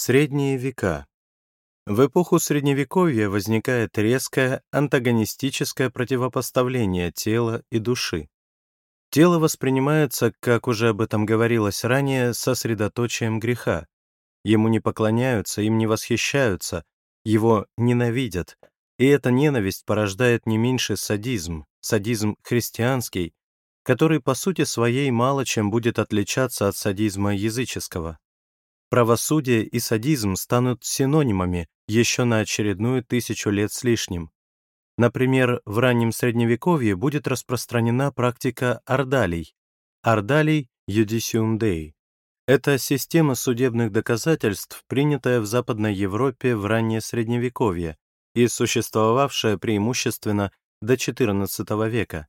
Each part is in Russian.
Средние века. В эпоху Средневековья возникает резкое антагонистическое противопоставление тела и души. Тело воспринимается, как уже об этом говорилось ранее, сосредоточием греха. Ему не поклоняются, им не восхищаются, его ненавидят, и эта ненависть порождает не меньше садизм, садизм христианский, который по сути своей мало чем будет отличаться от садизма языческого. Правосудие и садизм станут синонимами еще на очередную тысячу лет с лишним. Например, в раннем Средневековье будет распространена практика ордалий. Ордалий Judicium Dei. Это система судебных доказательств, принятая в Западной Европе в раннее Средневековье и существовавшая преимущественно до XIV века.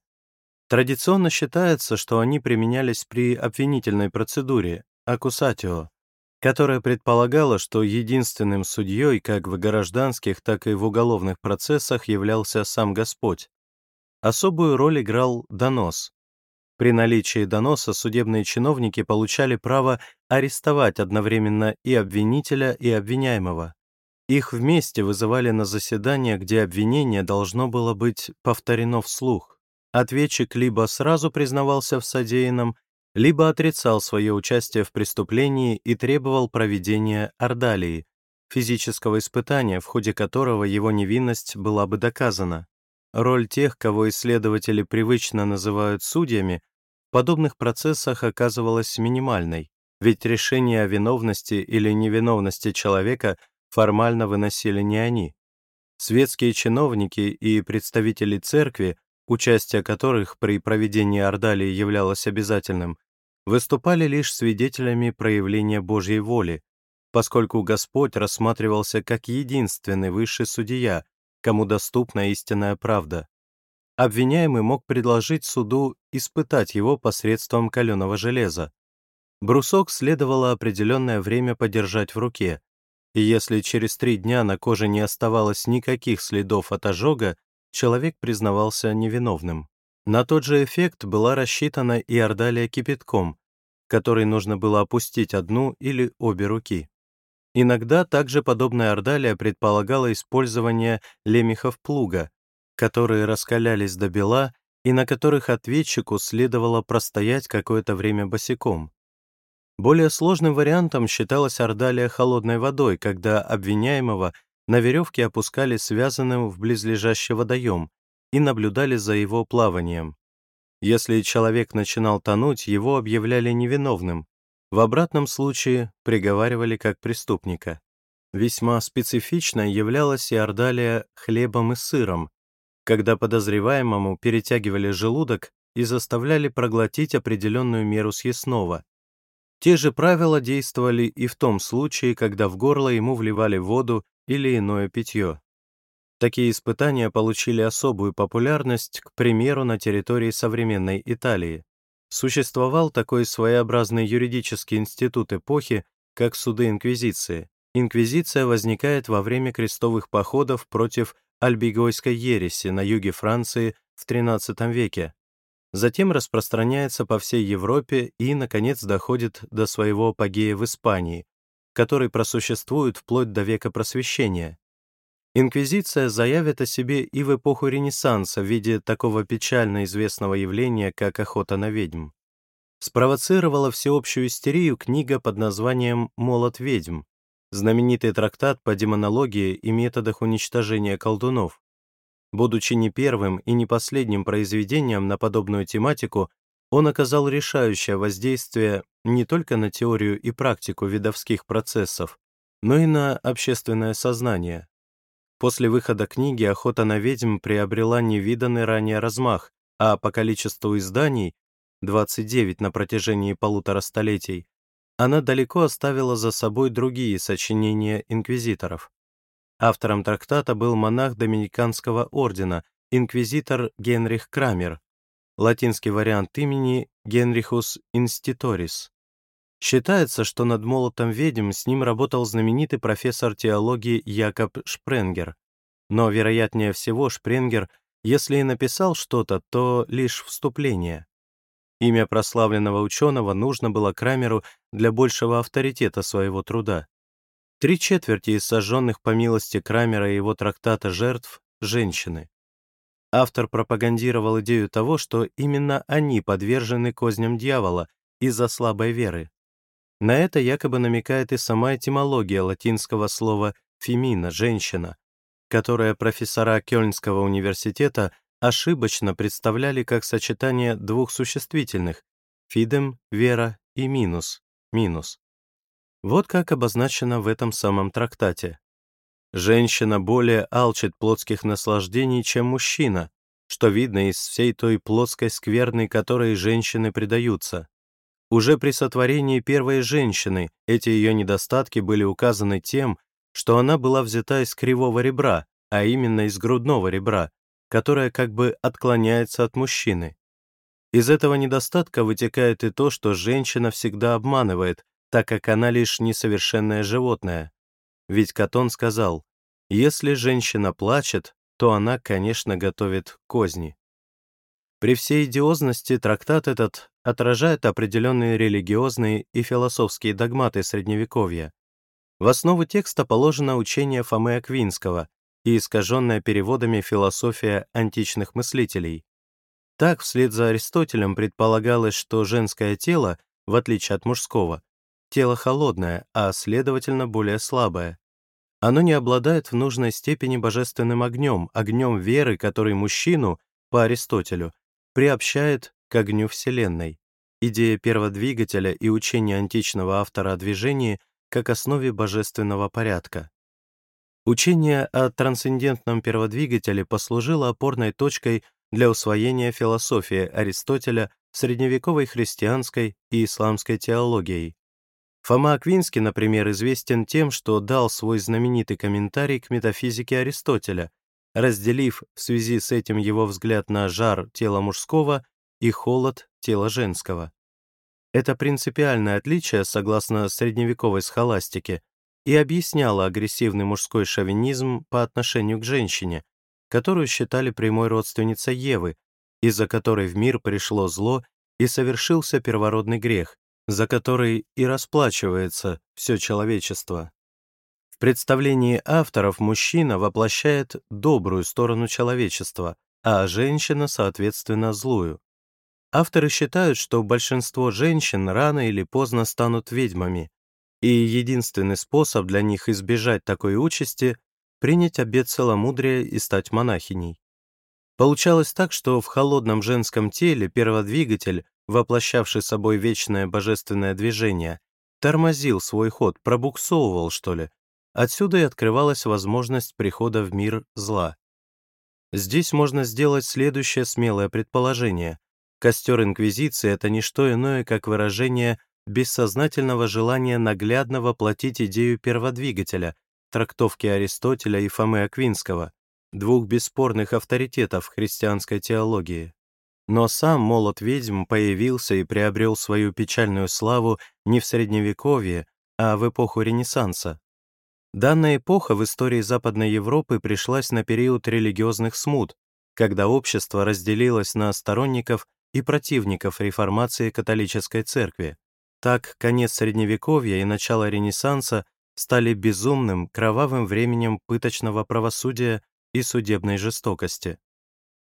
Традиционно считается, что они применялись при обвинительной процедуре, аккусатио, которая предполагала, что единственным судьей как в гражданских, так и в уголовных процессах являлся сам Господь. Особую роль играл донос. При наличии доноса судебные чиновники получали право арестовать одновременно и обвинителя, и обвиняемого. Их вместе вызывали на заседание, где обвинение должно было быть повторено вслух. Ответчик либо сразу признавался в содеянном, либо отрицал свое участие в преступлении и требовал проведения ордалии, физического испытания, в ходе которого его невинность была бы доказана. Роль тех, кого исследователи привычно называют судьями, в подобных процессах оказывалась минимальной, ведь решение о виновности или невиновности человека формально выносили не они. Светские чиновники и представители церкви участие которых при проведении ордалии являлось обязательным, выступали лишь свидетелями проявления Божьей воли, поскольку Господь рассматривался как единственный высший судья, кому доступна истинная правда. Обвиняемый мог предложить суду испытать его посредством каленого железа. Брусок следовало определенное время подержать в руке, и если через три дня на коже не оставалось никаких следов от ожога, человек признавался невиновным. На тот же эффект была рассчитана и ордалия кипятком, которой нужно было опустить одну или обе руки. Иногда также подобная ордалия предполагала использование лемехов плуга, которые раскалялись до бела и на которых ответчику следовало простоять какое-то время босиком. Более сложным вариантом считалась ордалия холодной водой, когда обвиняемого на веревке опускали связанным в близлежащий водоем и наблюдали за его плаванием. Если человек начинал тонуть, его объявляли невиновным, в обратном случае приговаривали как преступника. Весьма специфичной являлась и ордалия хлебом и сыром, когда подозреваемому перетягивали желудок и заставляли проглотить определенную меру съестного. Те же правила действовали и в том случае, когда в горло ему вливали воду или иное питье. Такие испытания получили особую популярность, к примеру, на территории современной Италии. Существовал такой своеобразный юридический институт эпохи, как суды Инквизиции. Инквизиция возникает во время крестовых походов против альбигойской ереси на юге Франции в XIII веке. Затем распространяется по всей Европе и, наконец, доходит до своего апогея в Испании, который просуществует вплоть до века Просвещения. Инквизиция заявит о себе и в эпоху Ренессанса в виде такого печально известного явления, как охота на ведьм. Спровоцировала всеобщую истерию книга под названием «Молот ведьм», знаменитый трактат по демонологии и методах уничтожения колдунов. Будучи не первым и не последним произведением на подобную тематику, он оказал решающее воздействие не только на теорию и практику видовских процессов, но и на общественное сознание. После выхода книги «Охота на ведьм» приобрела невиданный ранее размах, а по количеству изданий, 29 на протяжении полутора столетий, она далеко оставила за собой другие сочинения инквизиторов. Автором трактата был монах Доминиканского ордена, инквизитор Генрих Крамер, латинский вариант имени Генрихус Инститорис. Считается, что над молотом ведьм с ним работал знаменитый профессор теологии Якоб Шпренгер. Но, вероятнее всего, Шпренгер, если и написал что-то, то лишь вступление. Имя прославленного ученого нужно было Крамеру для большего авторитета своего труда. Три четверти из сожженных по милости Крамера и его трактата жертв — женщины. Автор пропагандировал идею того, что именно они подвержены козням дьявола из-за слабой веры. На это якобы намекает и сама этимология латинского слова «фемина» — «женщина», которое профессора Кёльнского университета ошибочно представляли как сочетание двух существительных «фидем» — «вера» и «минус» — «минус». Вот как обозначено в этом самом трактате. Женщина более алчит плотских наслаждений, чем мужчина, что видно из всей той плотской скверны, которой женщины предаются. Уже при сотворении первой женщины эти ее недостатки были указаны тем, что она была взята из кривого ребра, а именно из грудного ребра, которое как бы отклоняется от мужчины. Из этого недостатка вытекает и то, что женщина всегда обманывает, так как она лишь несовершенное животное. Ведь Катон сказал, если женщина плачет, то она, конечно, готовит козни. При всей идиозности трактат этот отражает определенные религиозные и философские догматы Средневековья. В основу текста положено учение Фомы Аквинского и искаженная переводами философия античных мыслителей. Так, вслед за Аристотелем предполагалось, что женское тело, в отличие от мужского, тело холодное, а, следовательно, более слабое. Оно не обладает в нужной степени божественным огнем, огнем веры, который мужчину, по Аристотелю, приобщает к огню Вселенной. Идея перводвигателя и учение античного автора о движении как основе божественного порядка. Учение о трансцендентном перводвигателе послужило опорной точкой для усвоения философии Аристотеля средневековой христианской и исламской теологией, Фома Аквинский, например, известен тем, что дал свой знаменитый комментарий к метафизике Аристотеля, разделив в связи с этим его взгляд на жар тела мужского и холод тела женского. Это принципиальное отличие, согласно средневековой схоластике, и объясняло агрессивный мужской шовинизм по отношению к женщине, которую считали прямой родственницей Евы, из-за которой в мир пришло зло и совершился первородный грех, за который и расплачивается все человечество. В представлении авторов мужчина воплощает добрую сторону человечества, а женщина, соответственно, злую. Авторы считают, что большинство женщин рано или поздно станут ведьмами, и единственный способ для них избежать такой участи — принять обет целомудрия и стать монахиней. Получалось так, что в холодном женском теле перводвигатель воплощавший собой вечное божественное движение, тормозил свой ход, пробуксовывал, что ли. Отсюда и открывалась возможность прихода в мир зла. Здесь можно сделать следующее смелое предположение. Костер Инквизиции — это не что иное, как выражение бессознательного желания наглядно воплотить идею перводвигателя, трактовки Аристотеля и Фомы Аквинского, двух бесспорных авторитетов христианской теологии. Но сам молот ведьм появился и приобрел свою печальную славу не в Средневековье, а в эпоху Ренессанса. Данная эпоха в истории Западной Европы пришлась на период религиозных смут, когда общество разделилось на сторонников и противников реформации католической церкви. Так, конец Средневековья и начало Ренессанса стали безумным, кровавым временем пыточного правосудия и судебной жестокости.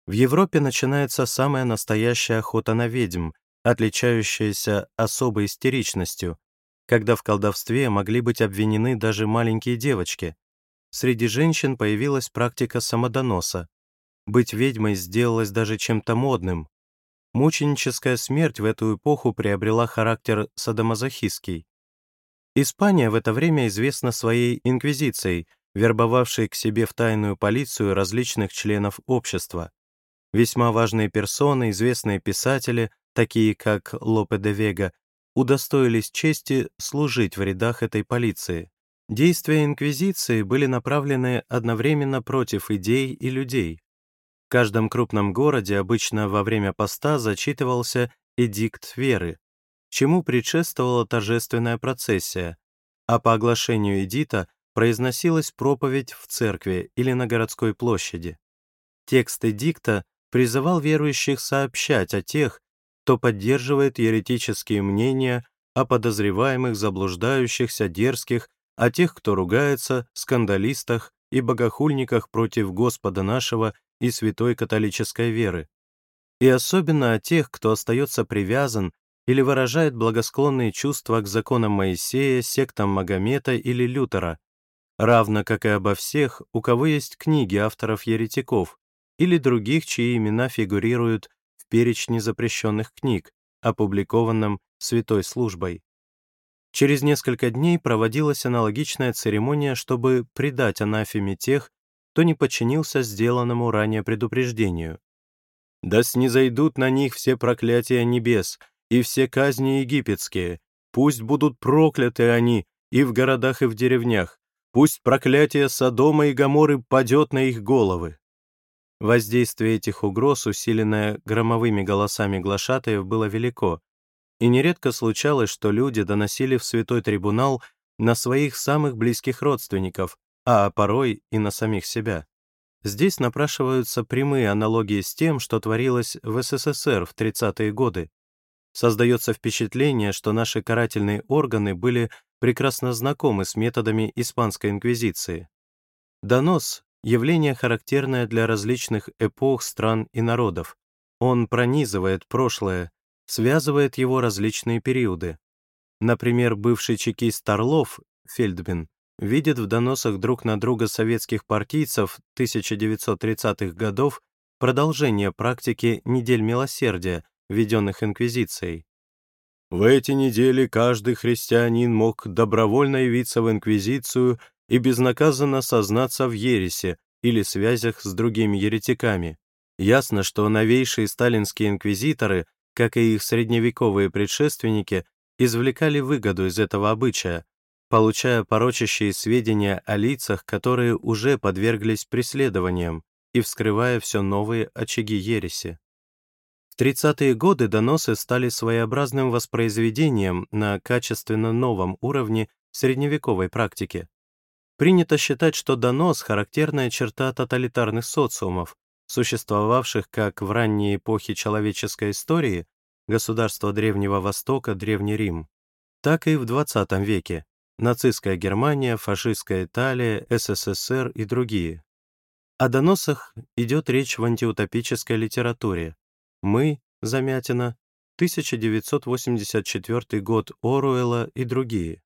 В Европе начинается самая настоящая охота на ведьм, отличающаяся особой истеричностью, когда в колдовстве могли быть обвинены даже маленькие девочки. Среди женщин появилась практика самодоноса. Быть ведьмой сделалось даже чем-то модным. Мученическая смерть в эту эпоху приобрела характер садомазохистский. Испания в это время известна своей инквизицией, вербовавшей к себе в тайную полицию различных членов общества. Весьма важные персоны, известные писатели, такие как Лопе де Вега, удостоились чести служить в рядах этой полиции. Действия Инквизиции были направлены одновременно против идей и людей. В каждом крупном городе обычно во время поста зачитывался эдикт веры, чему предшествовала торжественная процессия, а по оглашению эдита произносилась проповедь в церкви или на городской площади. Текст эдикта призывал верующих сообщать о тех, кто поддерживает еретические мнения о подозреваемых, заблуждающихся, дерзких, о тех, кто ругается, скандалистах и богохульниках против Господа нашего и святой католической веры, и особенно о тех, кто остается привязан или выражает благосклонные чувства к законам Моисея, сектам Магомета или Лютера, равно как и обо всех, у кого есть книги авторов еретиков или других, чьи имена фигурируют в перечне запрещенных книг, опубликованном Святой Службой. Через несколько дней проводилась аналогичная церемония, чтобы предать анафеме тех, кто не подчинился сделанному ранее предупреждению. «Да снизойдут на них все проклятия небес и все казни египетские, пусть будут прокляты они и в городах, и в деревнях, пусть проклятие Содома и Гоморры падет на их головы». Воздействие этих угроз, усиленное громовыми голосами глашатаев, было велико, и нередко случалось, что люди доносили в святой трибунал на своих самых близких родственников, а порой и на самих себя. Здесь напрашиваются прямые аналогии с тем, что творилось в СССР в 30-е годы. Создается впечатление, что наши карательные органы были прекрасно знакомы с методами Испанской инквизиции. Донос — явление, характерное для различных эпох, стран и народов. Он пронизывает прошлое, связывает его различные периоды. Например, бывший чекист Орлов, Фельдбин, видит в доносах друг на друга советских партийцев 1930-х годов продолжение практики недель милосердия, введенных Инквизицией. В эти недели каждый христианин мог добровольно явиться в Инквизицию и безнаказанно сознаться в ересе или связях с другими еретиками. Ясно, что новейшие сталинские инквизиторы как и их средневековые предшественники, извлекали выгоду из этого обычая, получая порочащие сведения о лицах, которые уже подверглись преследованиям, и вскрывая все новые очаги ереси. В 30-е годы доносы стали своеобразным воспроизведением на качественно новом уровне средневековой практики. Принято считать, что донос — характерная черта тоталитарных социумов, существовавших как в ранней эпохе человеческой истории, государства Древнего Востока, Древний Рим, так и в XX веке, нацистская Германия, фашистская Италия, СССР и другие. О доносах идет речь в антиутопической литературе. «Мы», Замятина, 1984 год Оруэлла и другие.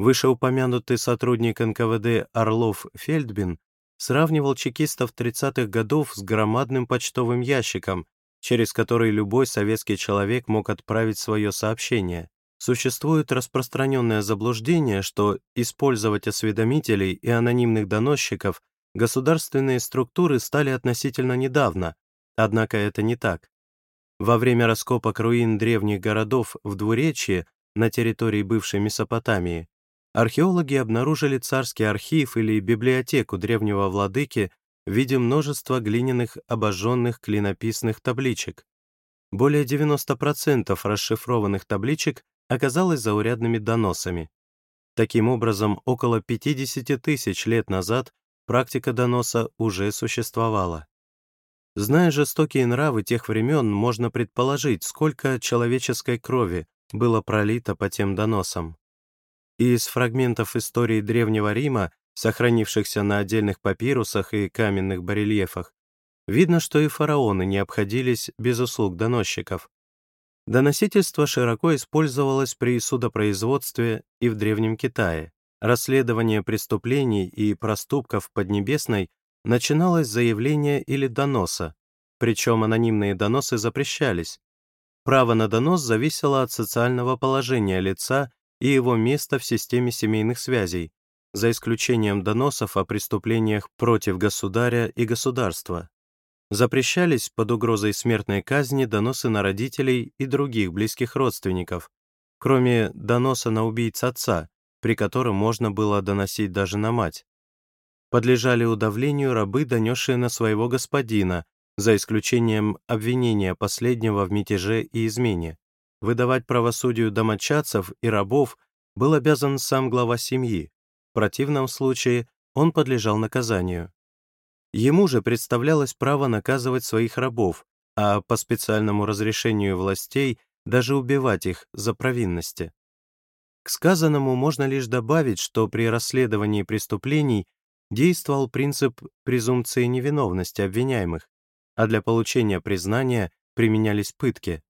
Вышеупомянутый сотрудник НКВД Орлов Фельдбин сравнивал чекистов 30-х годов с громадным почтовым ящиком, через который любой советский человек мог отправить свое сообщение. Существует распространенное заблуждение, что использовать осведомителей и анонимных доносчиков государственные структуры стали относительно недавно, однако это не так. Во время раскопок руин древних городов в Двуречье на территории бывшей Месопотамии археологи обнаружили царский архив или библиотеку древнего владыки в виде множества глиняных обожженных клинописных табличек. Более 90% расшифрованных табличек оказалось заурядными доносами. Таким образом, около 50 тысяч лет назад практика доноса уже существовала. Зная жестокие нравы тех времен, можно предположить, сколько человеческой крови было пролито по тем доносам и из фрагментов истории Древнего Рима, сохранившихся на отдельных папирусах и каменных барельефах, видно, что и фараоны не обходились без услуг доносчиков. Доносительство широко использовалось при судопроизводстве и в Древнем Китае. Расследование преступлений и проступков Поднебесной начиналось с заявления или доноса, причем анонимные доносы запрещались. Право на донос зависело от социального положения лица и его место в системе семейных связей, за исключением доносов о преступлениях против государя и государства. Запрещались под угрозой смертной казни доносы на родителей и других близких родственников, кроме доноса на убийц отца, при котором можно было доносить даже на мать. Подлежали удавлению рабы, донесшие на своего господина, за исключением обвинения последнего в мятеже и измене. Выдавать правосудию домочадцев и рабов был обязан сам глава семьи, в противном случае он подлежал наказанию. Ему же представлялось право наказывать своих рабов, а по специальному разрешению властей даже убивать их за провинности. К сказанному можно лишь добавить, что при расследовании преступлений действовал принцип презумпции невиновности обвиняемых, а для получения признания применялись пытки.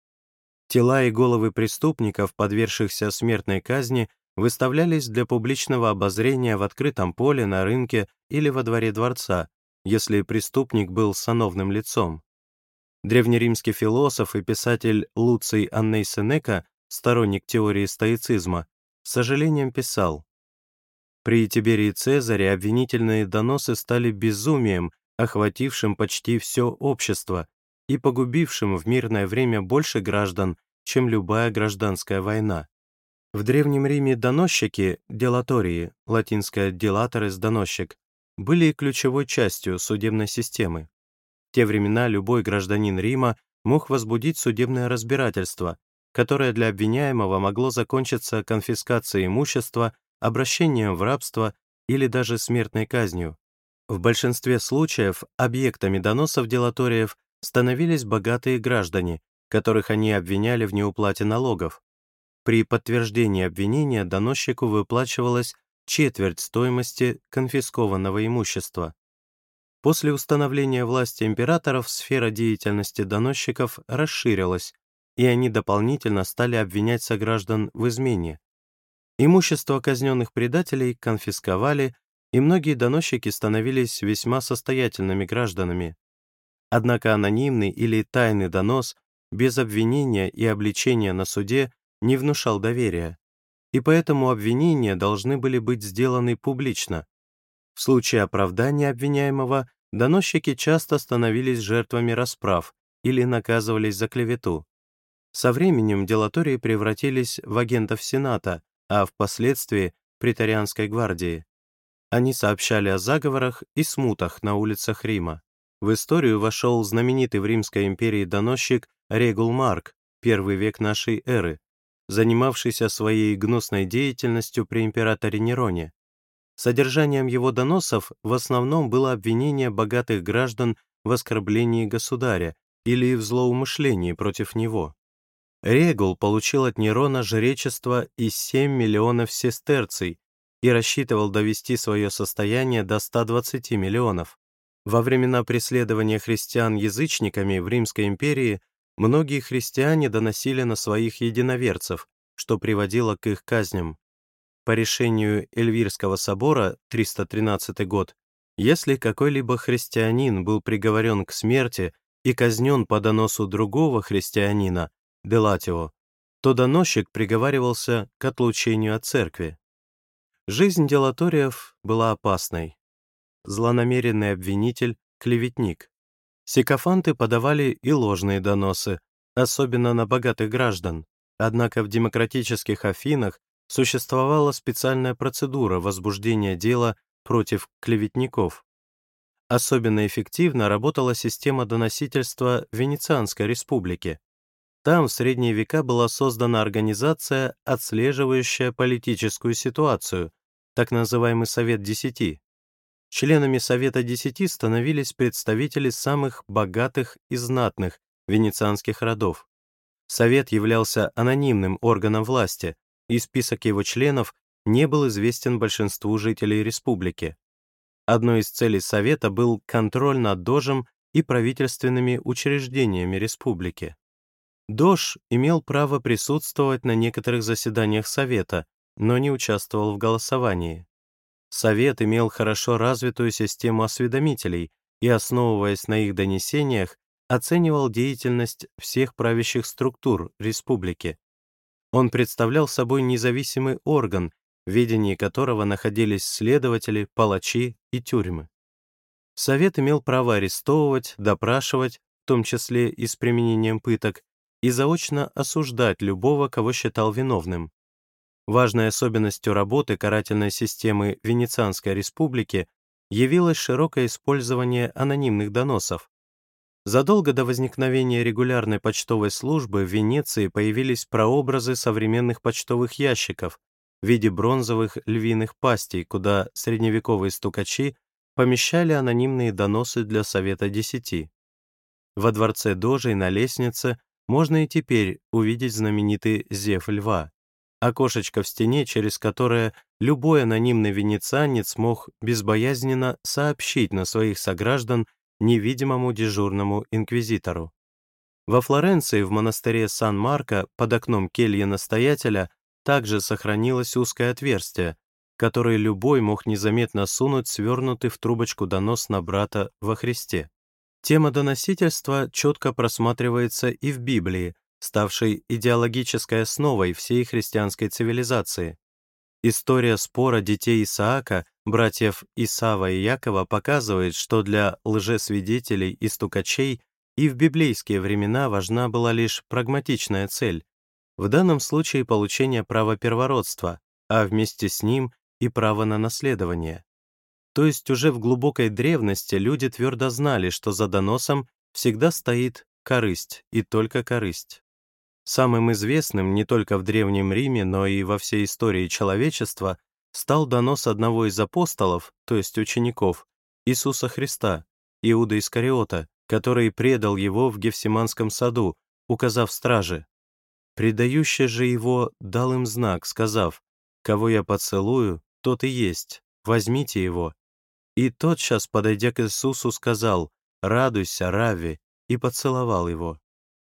Тела и головы преступников, подвергшихся смертной казни, выставлялись для публичного обозрения в открытом поле, на рынке или во дворе дворца, если преступник был сановным лицом. Древнеримский философ и писатель Луций Анней Сенека, сторонник теории стоицизма, с сожалением писал «При Тиберии Цезаре обвинительные доносы стали безумием, охватившим почти все общество и погубившим в мирное время больше граждан, чем любая гражданская война. В Древнем Риме доносчики, делатории, латинское «delatorес» — доносчик, были ключевой частью судебной системы. В те времена любой гражданин Рима мог возбудить судебное разбирательство, которое для обвиняемого могло закончиться конфискацией имущества, обращением в рабство или даже смертной казнью. В большинстве случаев объектами доносов делаториев становились богатые граждане, которых они обвиняли в неуплате налогов. При подтверждении обвинения доносчику выплачивалась четверть стоимости конфискованного имущества. После установления власти императоров сфера деятельности доносчиков расширилась, и они дополнительно стали обвинять сограждан в измене. Имущество казненных предателей конфисковали, и многие доносчики становились весьма состоятельными гражданами. Однако анонимный или тайный донос без обвинения и обличения на суде не внушал доверия, и поэтому обвинения должны были быть сделаны публично. В случае оправдания обвиняемого доносчики часто становились жертвами расправ или наказывались за клевету. Со временем делатории превратились в агентов Сената, а впоследствии — претарианской гвардии. Они сообщали о заговорах и смутах на улицах Рима. В историю вошел знаменитый в Римской империи доносчик Регул Марк, первый век нашей эры, занимавшийся своей гнусной деятельностью при императоре Нероне. Содержанием его доносов в основном было обвинение богатых граждан в оскорблении государя или в злоумышлении против него. Регул получил от Нерона жречество и 7 миллионов сестерций и рассчитывал довести свое состояние до 120 миллионов. Во времена преследования христиан язычниками в Римской империи Многие христиане доносили на своих единоверцев, что приводило к их казням. По решению Эльвирского собора, 313 год, если какой-либо христианин был приговорен к смерти и казнен по доносу другого христианина, Делатио, то доносчик приговаривался к отлучению от церкви. Жизнь делаториев была опасной. Злонамеренный обвинитель — клеветник. Сикофанты подавали и ложные доносы, особенно на богатых граждан. Однако в демократических Афинах существовала специальная процедура возбуждения дела против клеветников. Особенно эффективно работала система доносительства Венецианской республики. Там в средние века была создана организация, отслеживающая политическую ситуацию, так называемый Совет Десяти. Членами Совета Десяти становились представители самых богатых и знатных венецианских родов. Совет являлся анонимным органом власти, и список его членов не был известен большинству жителей республики. Одной из целей Совета был контроль над Дожем и правительственными учреждениями республики. Дож имел право присутствовать на некоторых заседаниях Совета, но не участвовал в голосовании. Совет имел хорошо развитую систему осведомителей и, основываясь на их донесениях, оценивал деятельность всех правящих структур республики. Он представлял собой независимый орган, в ведении которого находились следователи, палачи и тюрьмы. Совет имел право арестовывать, допрашивать, в том числе и с применением пыток, и заочно осуждать любого, кого считал виновным. Важной особенностью работы карательной системы Венецианской республики явилось широкое использование анонимных доносов. Задолго до возникновения регулярной почтовой службы в Венеции появились прообразы современных почтовых ящиков в виде бронзовых львиных пастей, куда средневековые стукачи помещали анонимные доносы для Совета Десяти. Во дворце Дожей на лестнице можно и теперь увидеть знаменитый зев льва. Окошечко в стене, через которое любой анонимный венецианец мог безбоязненно сообщить на своих сограждан невидимому дежурному инквизитору. Во Флоренции в монастыре Сан-Марко под окном кельи настоятеля также сохранилось узкое отверстие, которое любой мог незаметно сунуть свернутый в трубочку донос на брата во Христе. Тема доносительства четко просматривается и в Библии, ставшей идеологической основой всей христианской цивилизации. История спора детей Исаака, братьев Исава и Якова показывает, что для лжесвидетелей и стукачей и в библейские времена важна была лишь прагматичная цель, в данном случае получение права первородства, а вместе с ним и право на наследование. То есть уже в глубокой древности люди твердо знали, что за доносом всегда стоит корысть и только корысть. Самым известным не только в Древнем Риме, но и во всей истории человечества стал донос одного из апостолов, то есть учеников, Иисуса Христа, Иуда Искариота, который предал его в Гефсиманском саду, указав страже. Предающий же его дал им знак, сказав, «Кого я поцелую, тот и есть, возьмите его». И тотчас, подойдя к Иисусу, сказал, «Радуйся, Рави», и поцеловал его.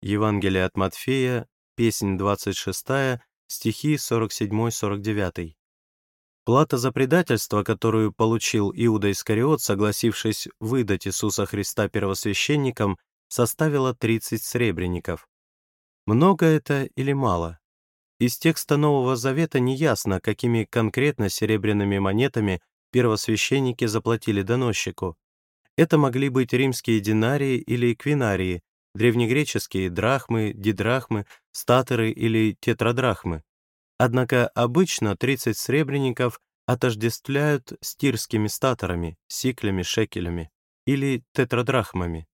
Евангелие от Матфея, песнь 26, стихи 47-49. Плата за предательство, которую получил Иуда Искариот, согласившись выдать Иисуса Христа первосвященникам, составила 30 сребреников. Много это или мало? Из текста Нового Завета неясно, какими конкретно серебряными монетами первосвященники заплатили доносчику. Это могли быть римские динарии или эквинарии, древнегреческие драхмы, дидрахмы, статеры или тетрадрахмы. Однако обычно 30 сребреников отождествляют с тирскими статорами, сиклями, шекелями или тетрадрахмами.